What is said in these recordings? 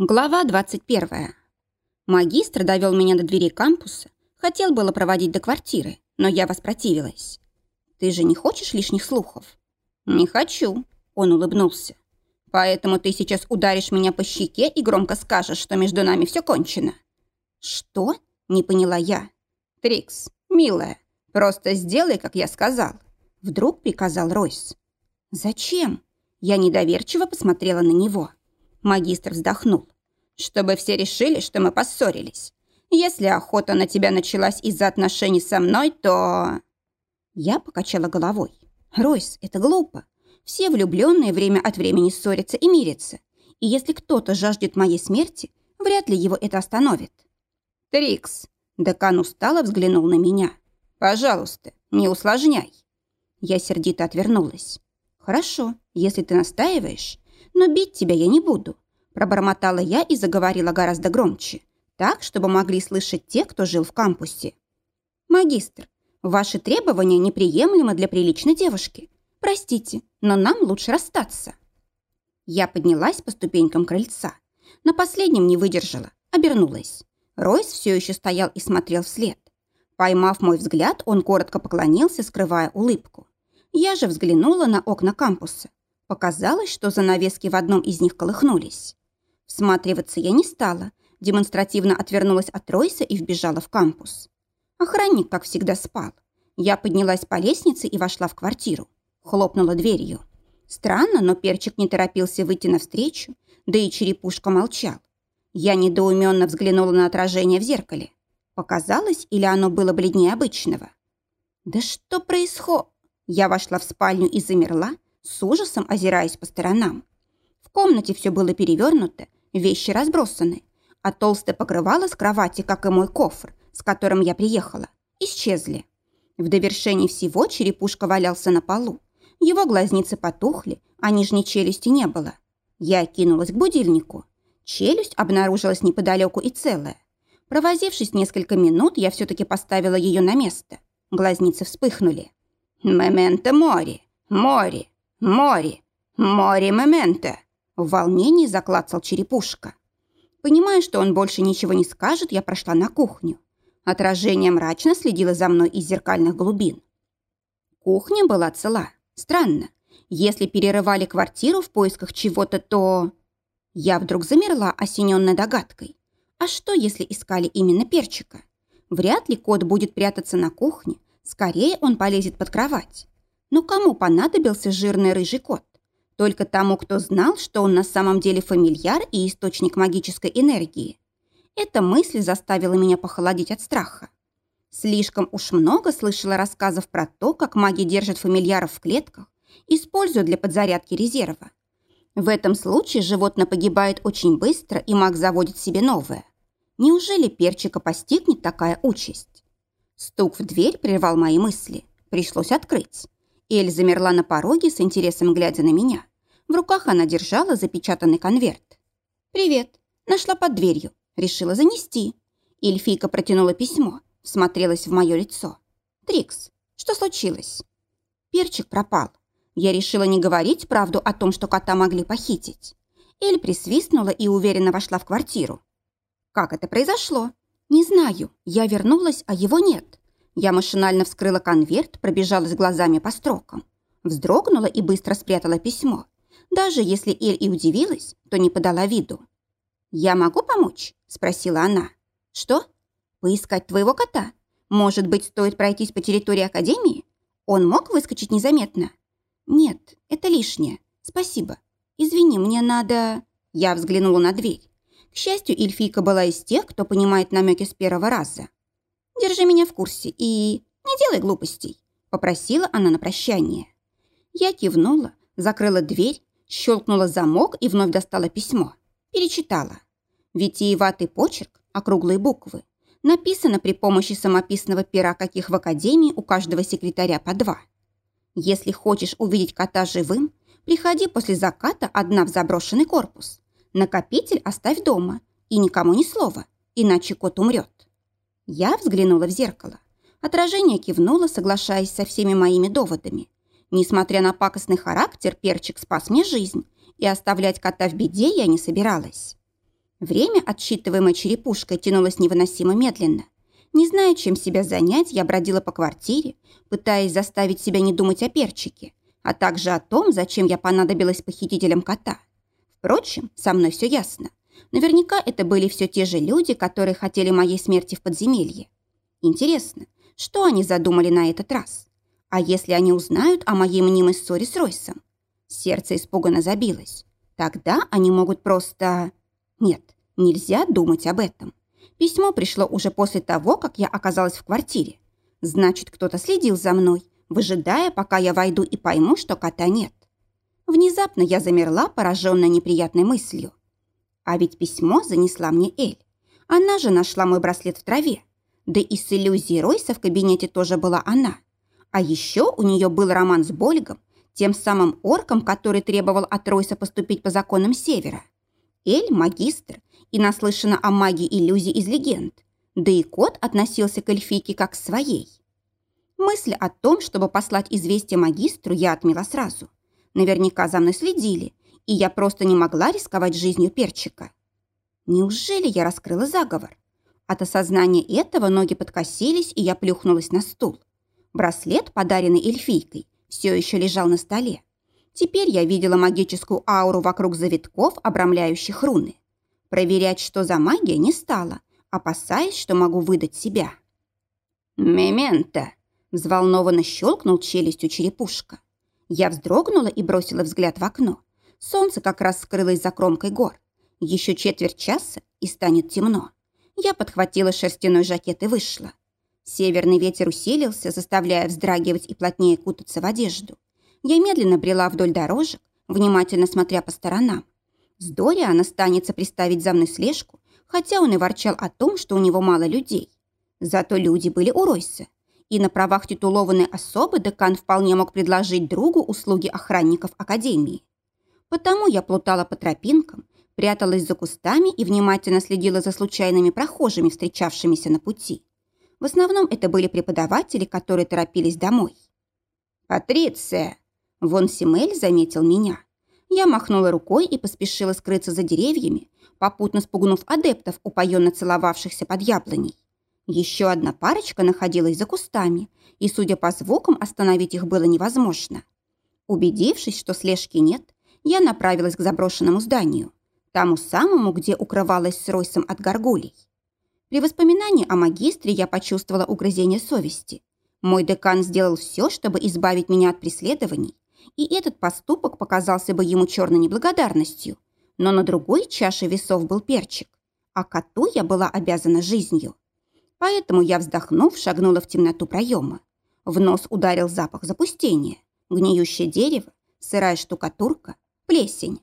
Глава 21. Магистр довел меня до двери кампуса, хотел было проводить до квартиры, но я воспротивилась. «Ты же не хочешь лишних слухов?» «Не хочу», — он улыбнулся. «Поэтому ты сейчас ударишь меня по щеке и громко скажешь, что между нами все кончено». «Что?» — не поняла я. «Трикс, милая, просто сделай, как я сказал», — вдруг приказал Ройс. «Зачем?» Я недоверчиво посмотрела на него. Магистр вздохнул. «Чтобы все решили, что мы поссорились. Если охота на тебя началась из-за отношений со мной, то...» Я покачала головой. «Ройс, это глупо. Все влюбленные время от времени ссорятся и мирятся. И если кто-то жаждет моей смерти, вряд ли его это остановит». «Трикс!» Декан устало взглянул на меня. «Пожалуйста, не усложняй». Я сердито отвернулась. «Хорошо, если ты настаиваешь, но бить тебя я не буду», пробормотала я и заговорила гораздо громче, так, чтобы могли слышать те, кто жил в кампусе. «Магистр, ваши требования неприемлемы для приличной девушки. Простите, но нам лучше расстаться». Я поднялась по ступенькам крыльца. На последнем не выдержала, обернулась. Ройс все еще стоял и смотрел вслед. Поймав мой взгляд, он коротко поклонился, скрывая улыбку. Я же взглянула на окна кампуса. Показалось, что занавески в одном из них колыхнулись. Всматриваться я не стала, демонстративно отвернулась от Ройса и вбежала в кампус. Охранник, как всегда, спал. Я поднялась по лестнице и вошла в квартиру. Хлопнула дверью. Странно, но перчик не торопился выйти навстречу, да и черепушка молчал. Я недоуменно взглянула на отражение в зеркале. Показалось, или оно было бледнее обычного? «Да что происходит?» Я вошла в спальню и замерла, с ужасом озираясь по сторонам. В комнате все было перевернуто, вещи разбросаны, а толстое покрывало с кровати, как и мой кофр, с которым я приехала, исчезли. В довершении всего черепушка валялся на полу. Его глазницы потухли, а нижней челюсти не было. Я кинулась к будильнику. Челюсть обнаружилась неподалеку и целая. Провозившись несколько минут, я все-таки поставила ее на место. Глазницы вспыхнули. «Мементо мори! Мори! «Мори! Мори момента!» В волнении заклацал черепушка. Понимая, что он больше ничего не скажет, я прошла на кухню. Отражение мрачно следило за мной из зеркальных глубин. Кухня была цела. Странно. Если перерывали квартиру в поисках чего-то, то... Я вдруг замерла, осененная догадкой. А что, если искали именно перчика? Вряд ли кот будет прятаться на кухне. Скорее он полезет под кровать. Но кому понадобился жирный рыжий кот? Только тому, кто знал, что он на самом деле фамильяр и источник магической энергии. Эта мысль заставила меня похолодеть от страха. Слишком уж много слышала рассказов про то, как маги держат фамильяров в клетках, используя для подзарядки резерва. В этом случае животное погибает очень быстро, и маг заводит себе новое. Неужели перчика постигнет такая участь? Стук в дверь прервал мои мысли. Пришлось открыть. Эль замерла на пороге с интересом, глядя на меня. В руках она держала запечатанный конверт. «Привет. Нашла под дверью. Решила занести». Эльфийка протянула письмо, всмотрелась в мое лицо. «Трикс, что случилось?» Перчик пропал. Я решила не говорить правду о том, что кота могли похитить. Эль присвистнула и уверенно вошла в квартиру. «Как это произошло?» «Не знаю. Я вернулась, а его нет. Я машинально вскрыла конверт, пробежалась глазами по строкам. Вздрогнула и быстро спрятала письмо. Даже если Эль и удивилась, то не подала виду. «Я могу помочь?» – спросила она. «Что? Поискать твоего кота? Может быть, стоит пройтись по территории Академии? Он мог выскочить незаметно?» «Нет, это лишнее. Спасибо. Извини, мне надо...» Я взглянула на дверь. К счастью, эльфийка была из тех, кто понимает намеки с первого раза. Держи меня в курсе и не делай глупостей», — попросила она на прощание. Я кивнула, закрыла дверь, щелкнула замок и вновь достала письмо. Перечитала. Витиеватый почерк, округлые буквы. Написано при помощи самописного пера, каких в академии у каждого секретаря по два. Если хочешь увидеть кота живым, приходи после заката одна в заброшенный корпус. Накопитель оставь дома и никому ни слова, иначе кот умрет. Я взглянула в зеркало. Отражение кивнуло, соглашаясь со всеми моими доводами. Несмотря на пакостный характер, перчик спас мне жизнь, и оставлять кота в беде я не собиралась. Время, отсчитываемое черепушкой, тянулось невыносимо медленно. Не зная, чем себя занять, я бродила по квартире, пытаясь заставить себя не думать о перчике, а также о том, зачем я понадобилась похитителям кота. Впрочем, со мной все ясно. Наверняка это были все те же люди, которые хотели моей смерти в подземелье. Интересно, что они задумали на этот раз? А если они узнают о моей мнимой ссоре с Ройсом? Сердце испуганно забилось. Тогда они могут просто... Нет, нельзя думать об этом. Письмо пришло уже после того, как я оказалась в квартире. Значит, кто-то следил за мной, выжидая, пока я войду и пойму, что кота нет. Внезапно я замерла, пораженная неприятной мыслью. А ведь письмо занесла мне Эль. Она же нашла мой браслет в траве. Да и с иллюзией Ройса в кабинете тоже была она. А еще у нее был роман с Больгом, тем самым орком, который требовал от Ройса поступить по законам Севера. Эль – магистр и наслышана о магии иллюзий из легенд. Да и кот относился к эльфийке как к своей. Мысль о том, чтобы послать известие магистру, я отмела сразу. Наверняка за мной следили, и я просто не могла рисковать жизнью перчика. Неужели я раскрыла заговор? От осознания этого ноги подкосились, и я плюхнулась на стул. Браслет, подаренный эльфийкой, все еще лежал на столе. Теперь я видела магическую ауру вокруг завитков, обрамляющих руны. Проверять, что за магия, не стала, опасаясь, что могу выдать себя. «Мементо!» – взволнованно щелкнул челюстью черепушка. Я вздрогнула и бросила взгляд в окно. Солнце как раз скрылось за кромкой гор. Еще четверть часа, и станет темно. Я подхватила шерстяной жакет и вышла. Северный ветер усилился, заставляя вздрагивать и плотнее кутаться в одежду. Я медленно брела вдоль дорожек, внимательно смотря по сторонам. С Дориана станется приставить за мной слежку, хотя он и ворчал о том, что у него мало людей. Зато люди были у Ройса. И на правах титулованной особы декан вполне мог предложить другу услуги охранников Академии. Потому я плутала по тропинкам, пряталась за кустами и внимательно следила за случайными прохожими, встречавшимися на пути. В основном это были преподаватели, которые торопились домой. «Патриция!» Вон Симель заметил меня. Я махнула рукой и поспешила скрыться за деревьями, попутно спугнув адептов, упоенно целовавшихся под яблоней. Еще одна парочка находилась за кустами, и, судя по звукам, остановить их было невозможно. Убедившись, что слежки нет, я направилась к заброшенному зданию, тому самому, где укрывалась с Ройсом от горгулей. При воспоминании о магистре я почувствовала угрызение совести. Мой декан сделал все, чтобы избавить меня от преследований, и этот поступок показался бы ему черной неблагодарностью. Но на другой чаше весов был перчик, а коту я была обязана жизнью. Поэтому я, вздохнув, шагнула в темноту проема. В нос ударил запах запустения, гниющее дерево, сырая штукатурка, плесень.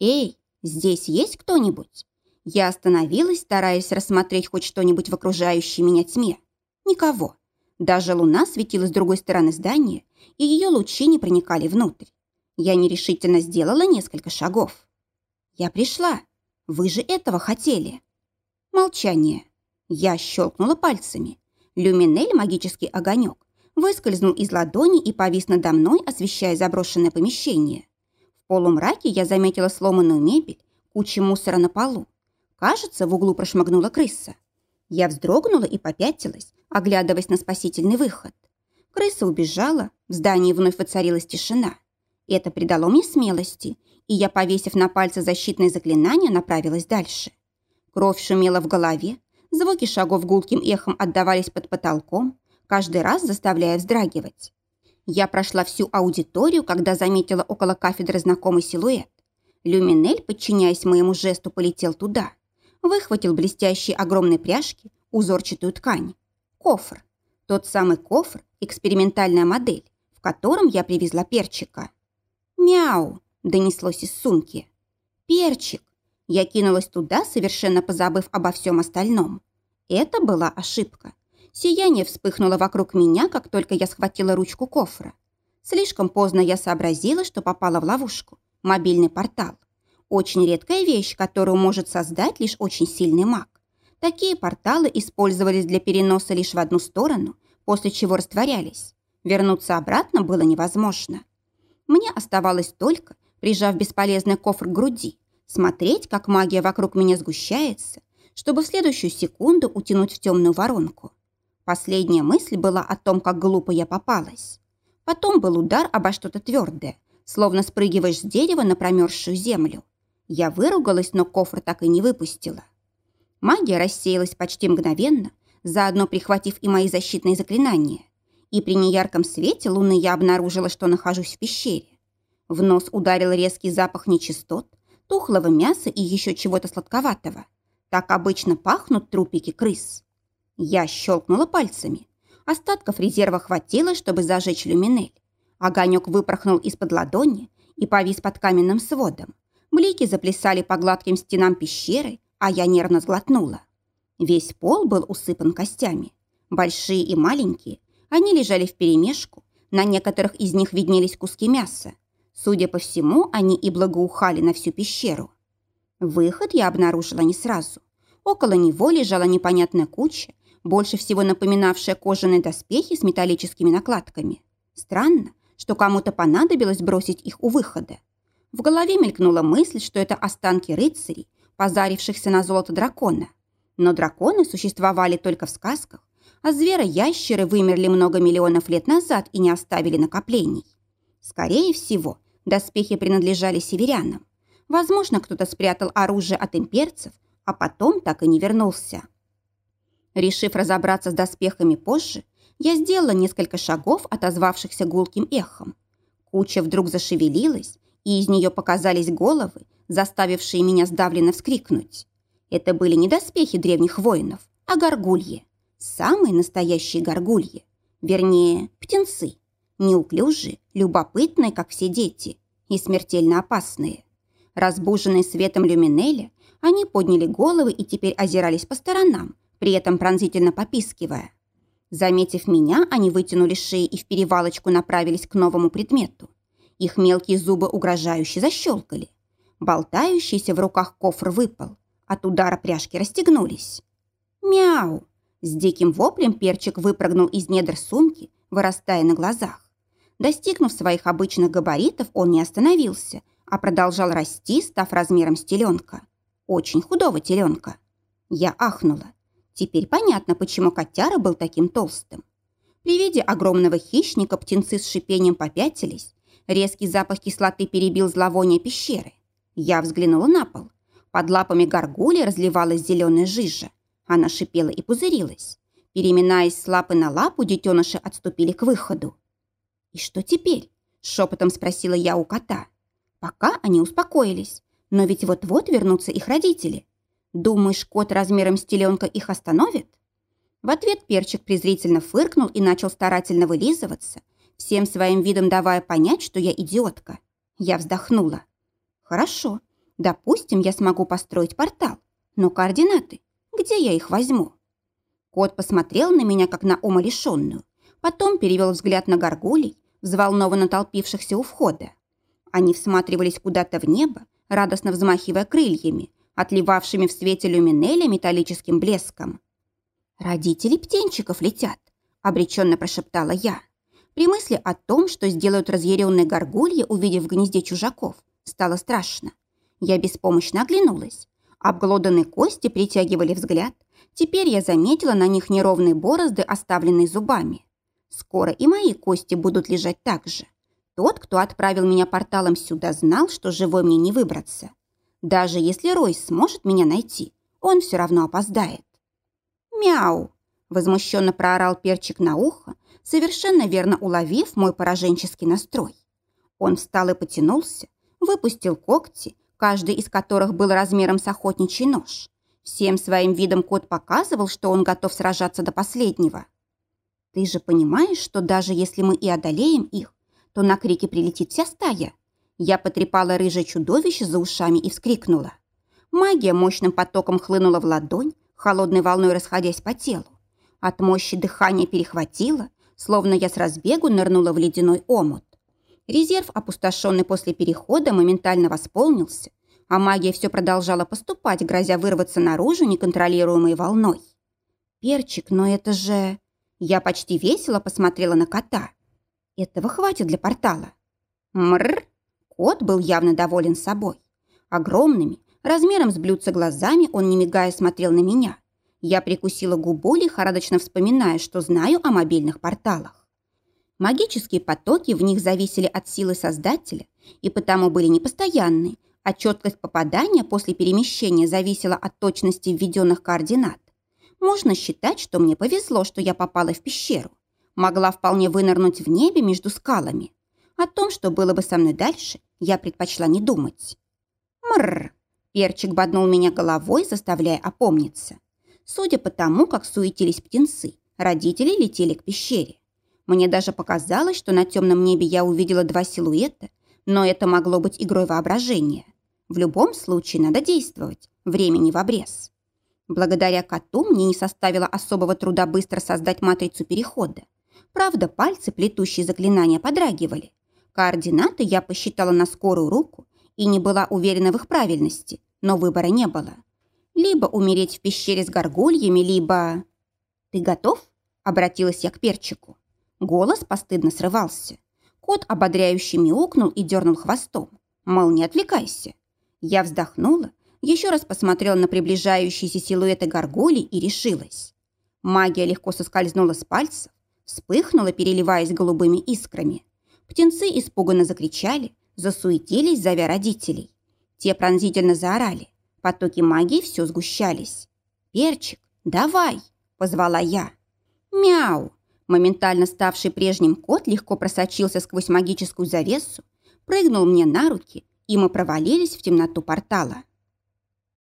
«Эй, здесь есть кто-нибудь?» Я остановилась, стараясь рассмотреть хоть что-нибудь в окружающей меня тьме. Никого. Даже луна светила с другой стороны здания, и ее лучи не проникали внутрь. Я нерешительно сделала несколько шагов. «Я пришла. Вы же этого хотели». Молчание. Я щелкнула пальцами. Люминель, магический огонек, выскользнул из ладони и повис надо мной, освещая заброшенное помещение полумраке я заметила сломанную мебель, кучу мусора на полу. Кажется, в углу прошмыгнула крыса. Я вздрогнула и попятилась, оглядываясь на спасительный выход. Крыса убежала, в здании вновь воцарилась тишина. Это придало мне смелости, и я, повесив на пальцы защитное заклинание, направилась дальше. Кровь шумела в голове, звуки шагов гулким эхом отдавались под потолком, каждый раз заставляя вздрагивать. Я прошла всю аудиторию, когда заметила около кафедры знакомый силуэт. Люминель, подчиняясь моему жесту, полетел туда. Выхватил блестящие огромные пряжки, узорчатую ткань. Кофр. Тот самый кофр, экспериментальная модель, в котором я привезла перчика. «Мяу!» – донеслось из сумки. «Перчик!» Я кинулась туда, совершенно позабыв обо всем остальном. Это была ошибка. Сияние вспыхнуло вокруг меня, как только я схватила ручку кофра. Слишком поздно я сообразила, что попала в ловушку. Мобильный портал. Очень редкая вещь, которую может создать лишь очень сильный маг. Такие порталы использовались для переноса лишь в одну сторону, после чего растворялись. Вернуться обратно было невозможно. Мне оставалось только, прижав бесполезный кофр к груди, Смотреть, как магия вокруг меня сгущается, чтобы в следующую секунду утянуть в темную воронку. Последняя мысль была о том, как глупо я попалась. Потом был удар обо что-то твердое, словно спрыгиваешь с дерева на промерзшую землю. Я выругалась, но кофр так и не выпустила. Магия рассеялась почти мгновенно, заодно прихватив и мои защитные заклинания. И при неярком свете луны я обнаружила, что нахожусь в пещере. В нос ударил резкий запах нечистот, тухлого мяса и еще чего-то сладковатого. Так обычно пахнут трупики крыс. Я щелкнула пальцами. Остатков резерва хватило, чтобы зажечь люминель. Огонек выпорхнул из-под ладони и повис под каменным сводом. Блики заплясали по гладким стенам пещеры, а я нервно сглотнула. Весь пол был усыпан костями. Большие и маленькие. Они лежали вперемешку. На некоторых из них виднелись куски мяса. Судя по всему, они и благоухали на всю пещеру. Выход я обнаружила не сразу. Около него лежала непонятная куча, больше всего напоминавшая кожаные доспехи с металлическими накладками. Странно, что кому-то понадобилось бросить их у выхода. В голове мелькнула мысль, что это останки рыцарей, позарившихся на золото дракона. Но драконы существовали только в сказках, а зверо-ящеры вымерли много миллионов лет назад и не оставили накоплений. Скорее всего, доспехи принадлежали северянам. Возможно, кто-то спрятал оружие от имперцев, а потом так и не вернулся. Решив разобраться с доспехами позже, я сделала несколько шагов, отозвавшихся гулким эхом. Куча вдруг зашевелилась, и из нее показались головы, заставившие меня сдавленно вскрикнуть. Это были не доспехи древних воинов, а горгульи. Самые настоящие горгульи. Вернее, птенцы. Неуклюжие, любопытные, как все дети, и смертельно опасные. Разбуженные светом люминеля, они подняли головы и теперь озирались по сторонам, при этом пронзительно попискивая. Заметив меня, они вытянули шеи и в перевалочку направились к новому предмету. Их мелкие зубы угрожающе защелкали. Болтающийся в руках кофр выпал. От удара пряжки расстегнулись. «Мяу!» С диким воплем перчик выпрыгнул из недр сумки, вырастая на глазах. Достигнув своих обычных габаритов, он не остановился, а продолжал расти, став размером с теленка. Очень худого теленка. Я ахнула. Теперь понятно, почему котяра был таким толстым. При виде огромного хищника птенцы с шипением попятились. Резкий запах кислоты перебил зловоние пещеры. Я взглянула на пол. Под лапами горгули разливалась зеленая жижа. Она шипела и пузырилась. Переминаясь с лапы на лапу, детеныши отступили к выходу. «И что теперь?» – шепотом спросила я у кота. Пока они успокоились, но ведь вот-вот вернутся их родители. Думаешь, кот размером с теленка их остановит?» В ответ перчик презрительно фыркнул и начал старательно вылизываться, всем своим видом давая понять, что я идиотка. Я вздохнула. Хорошо, допустим, я смогу построить портал. Но координаты? Где я их возьму? Кот посмотрел на меня, как на умалишенную. Потом перевел взгляд на горгулей, взволнованно толпившихся у входа. Они всматривались куда-то в небо, радостно взмахивая крыльями, отливавшими в свете люминеля металлическим блеском. «Родители птенчиков летят», — обреченно прошептала я. При мысли о том, что сделают разъяренные горгульи, увидев в гнезде чужаков, Стало страшно. Я беспомощно оглянулась. Обглоданные кости притягивали взгляд. Теперь я заметила на них неровные борозды, оставленные зубами. Скоро и мои кости будут лежать так же. Тот, кто отправил меня порталом сюда, знал, что живой мне не выбраться. Даже если Ройс сможет меня найти, он все равно опоздает. «Мяу!» – возмущенно проорал перчик на ухо, совершенно верно уловив мой пораженческий настрой. Он встал и потянулся, выпустил когти, каждый из которых был размером с охотничий нож. Всем своим видом кот показывал, что он готов сражаться до последнего. «Ты же понимаешь, что даже если мы и одолеем их, то на крики прилетит вся стая?» Я потрепала рыжее чудовище за ушами и вскрикнула. Магия мощным потоком хлынула в ладонь, холодной волной расходясь по телу. От мощи дыхания перехватило, словно я с разбегу нырнула в ледяной омут. Резерв, опустошенный после перехода, моментально восполнился, а магия все продолжала поступать, грозя вырваться наружу неконтролируемой волной. «Перчик, но это же...» Я почти весело посмотрела на кота. «Этого хватит для портала». «Мррр!» Кот был явно доволен собой. Огромными, размером с блюдца глазами он, не мигая, смотрел на меня. Я прикусила губу, лихорадочно вспоминая, что знаю о мобильных порталах. Магические потоки в них зависели от силы Создателя и потому были непостоянны, а четкость попадания после перемещения зависела от точности введенных координат. Можно считать, что мне повезло, что я попала в пещеру. Могла вполне вынырнуть в небе между скалами. О том, что было бы со мной дальше, я предпочла не думать. Мррр! Перчик боднул меня головой, заставляя опомниться. Судя по тому, как суетились птенцы, родители летели к пещере. Мне даже показалось, что на темном небе я увидела два силуэта, но это могло быть игрой воображения. В любом случае надо действовать, времени в обрез. Благодаря коту мне не составило особого труда быстро создать матрицу перехода. Правда, пальцы, плетущие заклинания, подрагивали. Координаты я посчитала на скорую руку и не была уверена в их правильности, но выбора не было. Либо умереть в пещере с горгульями, либо... «Ты готов?» – обратилась я к перчику. Голос постыдно срывался. Кот ободряюще мяукнул и дернул хвостом. Мол, не отвлекайся. Я вздохнула еще раз посмотрела на приближающиеся силуэты горгулей и решилась. Магия легко соскользнула с пальцев, вспыхнула, переливаясь голубыми искрами. Птенцы испуганно закричали, засуетились, зовя родителей. Те пронзительно заорали. Потоки магии все сгущались. «Перчик, давай!» – позвала я. «Мяу!» Моментально ставший прежним кот легко просочился сквозь магическую завесу, прыгнул мне на руки, и мы провалились в темноту портала.